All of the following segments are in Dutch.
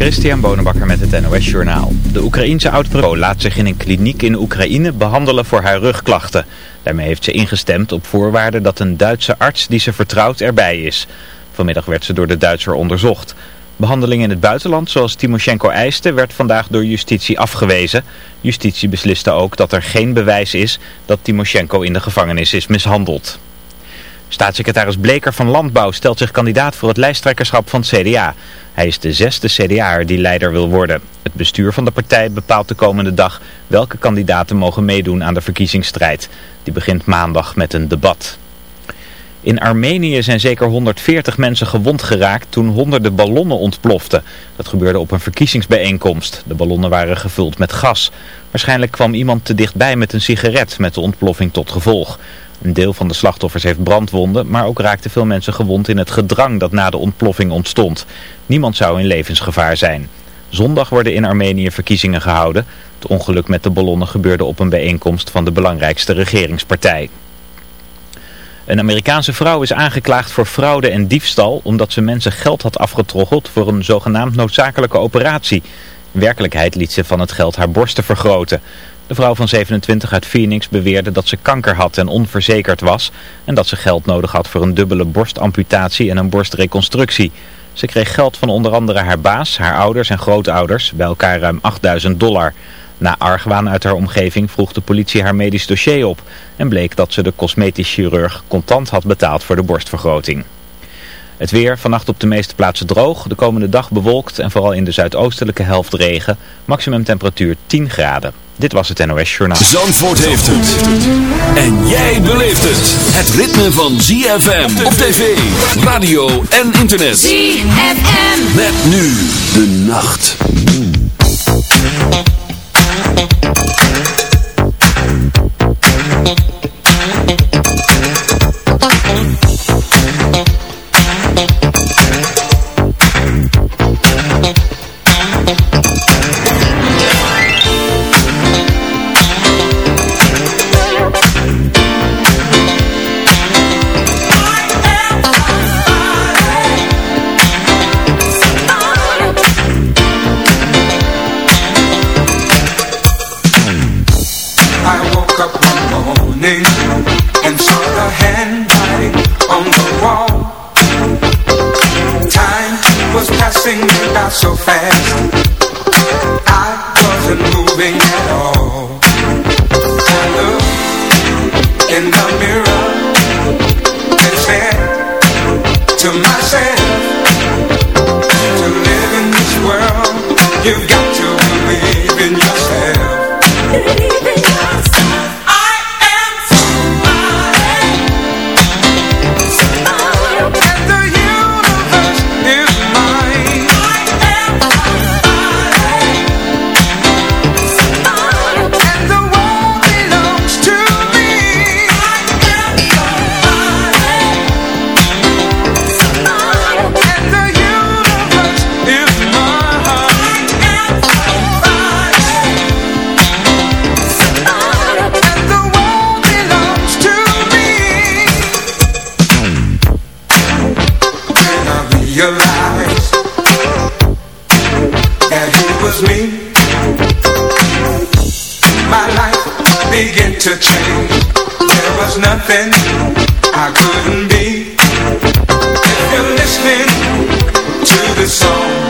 Christian Bonenbakker met het NOS Journaal. De Oekraïense oud laat zich in een kliniek in Oekraïne behandelen voor haar rugklachten. Daarmee heeft ze ingestemd op voorwaarde dat een Duitse arts die ze vertrouwt erbij is. Vanmiddag werd ze door de Duitser onderzocht. Behandeling in het buitenland, zoals Timoshenko eiste, werd vandaag door justitie afgewezen. Justitie besliste ook dat er geen bewijs is dat Timoshenko in de gevangenis is mishandeld. Staatssecretaris Bleker van Landbouw stelt zich kandidaat voor het lijsttrekkerschap van het CDA. Hij is de zesde CDA'er die leider wil worden. Het bestuur van de partij bepaalt de komende dag welke kandidaten mogen meedoen aan de verkiezingsstrijd. Die begint maandag met een debat. In Armenië zijn zeker 140 mensen gewond geraakt toen honderden ballonnen ontploften. Dat gebeurde op een verkiezingsbijeenkomst. De ballonnen waren gevuld met gas. Waarschijnlijk kwam iemand te dichtbij met een sigaret met de ontploffing tot gevolg. Een deel van de slachtoffers heeft brandwonden, maar ook raakten veel mensen gewond in het gedrang dat na de ontploffing ontstond. Niemand zou in levensgevaar zijn. Zondag worden in Armenië verkiezingen gehouden. Het ongeluk met de ballonnen gebeurde op een bijeenkomst van de belangrijkste regeringspartij. Een Amerikaanse vrouw is aangeklaagd voor fraude en diefstal omdat ze mensen geld had afgetroggeld voor een zogenaamd noodzakelijke operatie. Werkelijkheid liet ze van het geld haar borsten vergroten. De vrouw van 27 uit Phoenix beweerde dat ze kanker had en onverzekerd was en dat ze geld nodig had voor een dubbele borstamputatie en een borstreconstructie. Ze kreeg geld van onder andere haar baas, haar ouders en grootouders, bij elkaar ruim 8000 dollar. Na argwaan uit haar omgeving vroeg de politie haar medisch dossier op en bleek dat ze de cosmetisch chirurg contant had betaald voor de borstvergroting. Het weer, vannacht op de meeste plaatsen droog, de komende dag bewolkt en vooral in de zuidoostelijke helft regen. Maximum temperatuur 10 graden. Dit was het NOS Journaal. Zandvoort heeft het. En jij beleeft het. Het ritme van ZFM op tv, radio en internet. ZFM. Met nu de nacht. Was me My life began to change. There was nothing I couldn't be. If you're listening to this song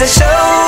a show.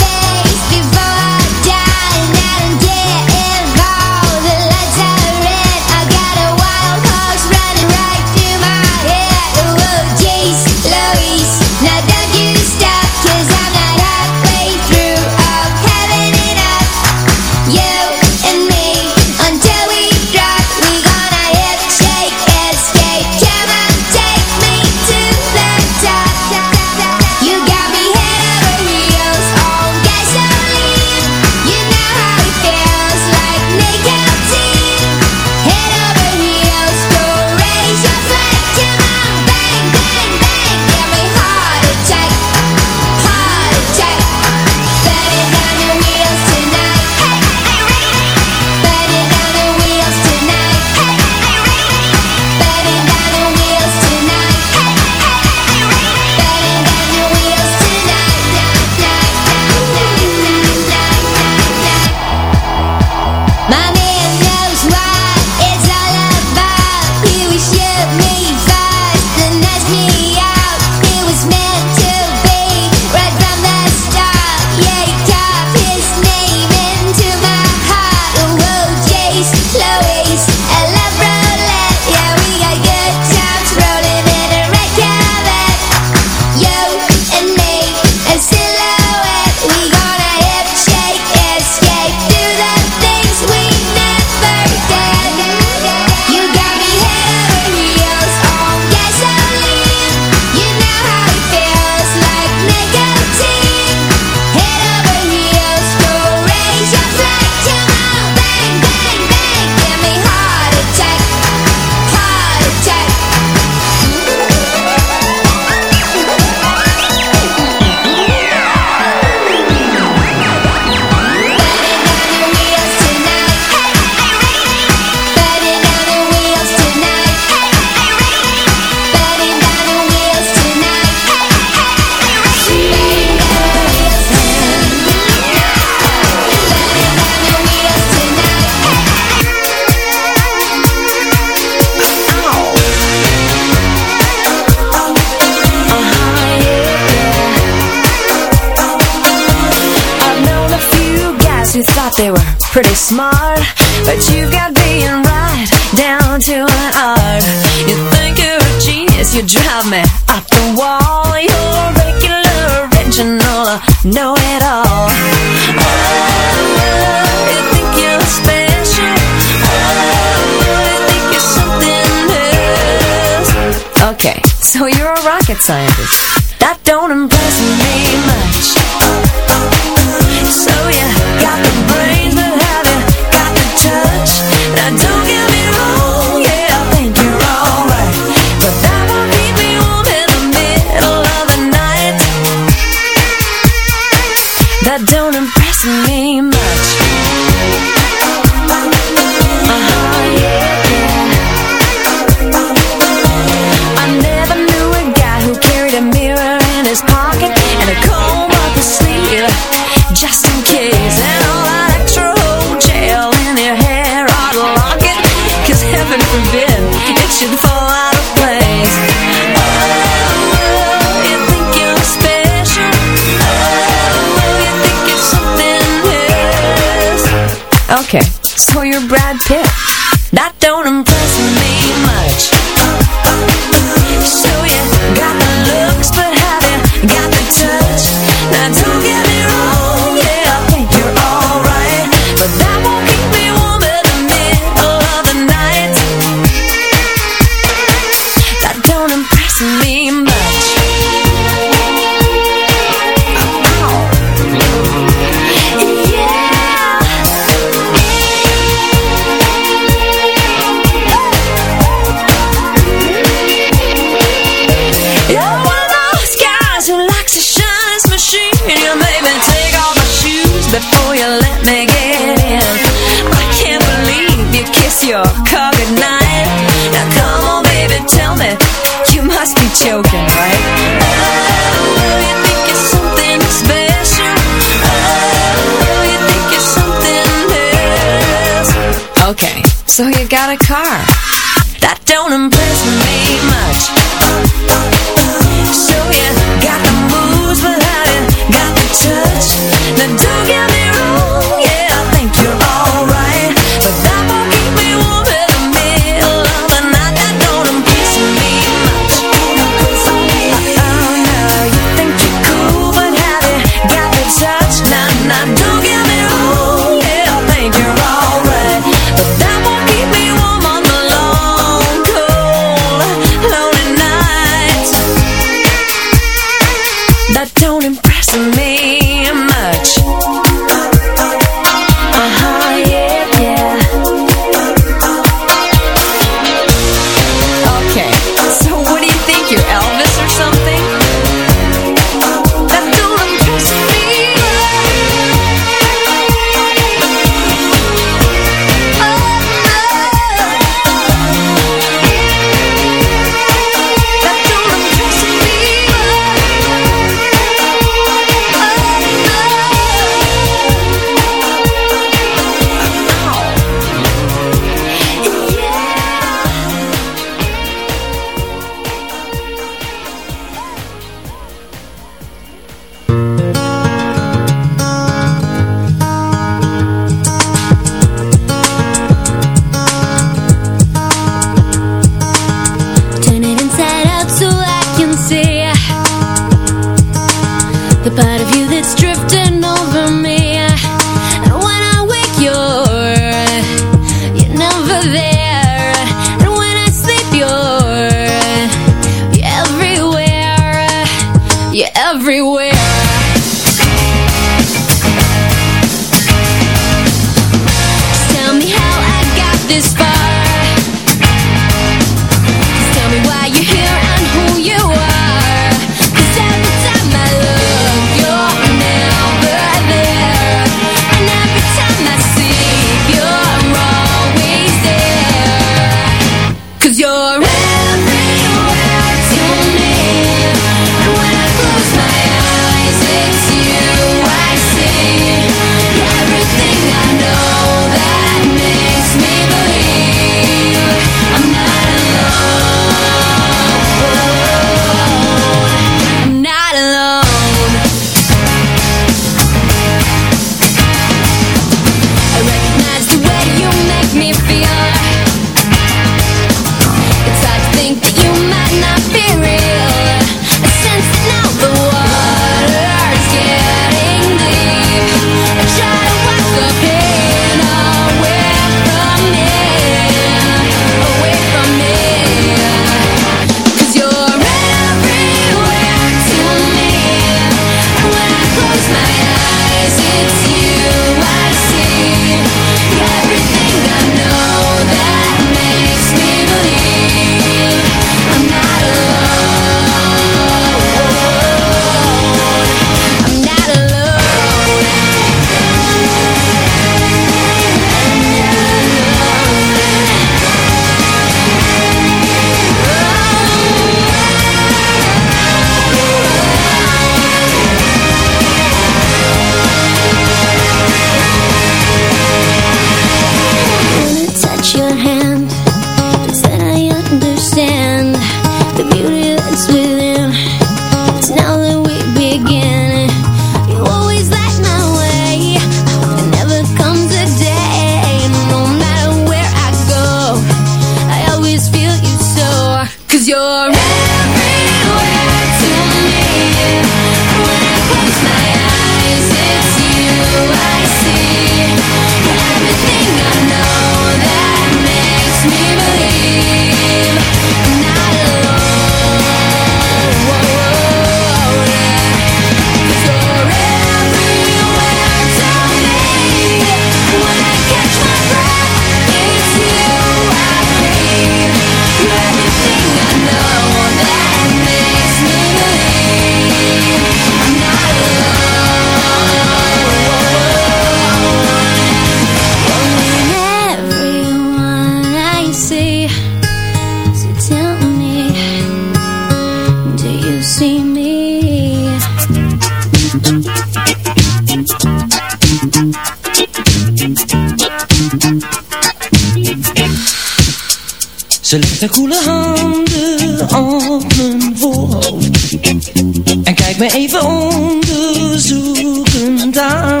even onderzoekend aan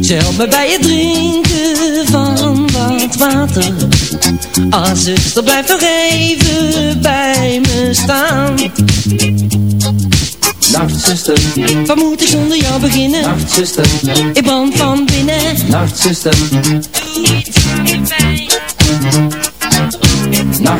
Ze helpt me bij het drinken van wat water. Ah zuster blijf nog even bij me staan. Nachtzuster, Wat moet ik zonder jou beginnen? nachtzuster, Ik brand van binnen. Nachtzuster,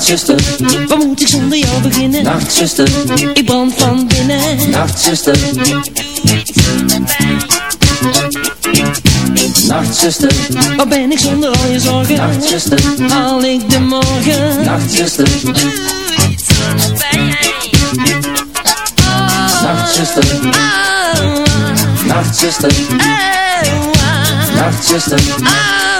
nachtzuster, Wat moet ik zonder jou beginnen? nachtzuster, Ik brand van binnen. Nachtzuster, nachtzuster, Wat ben ik zonder al je zorgen? nachtzuster, Haal ik de morgen? nachtzuster, nachtzuster, Oh, nachtzuster, oh, nachtzuster, oh,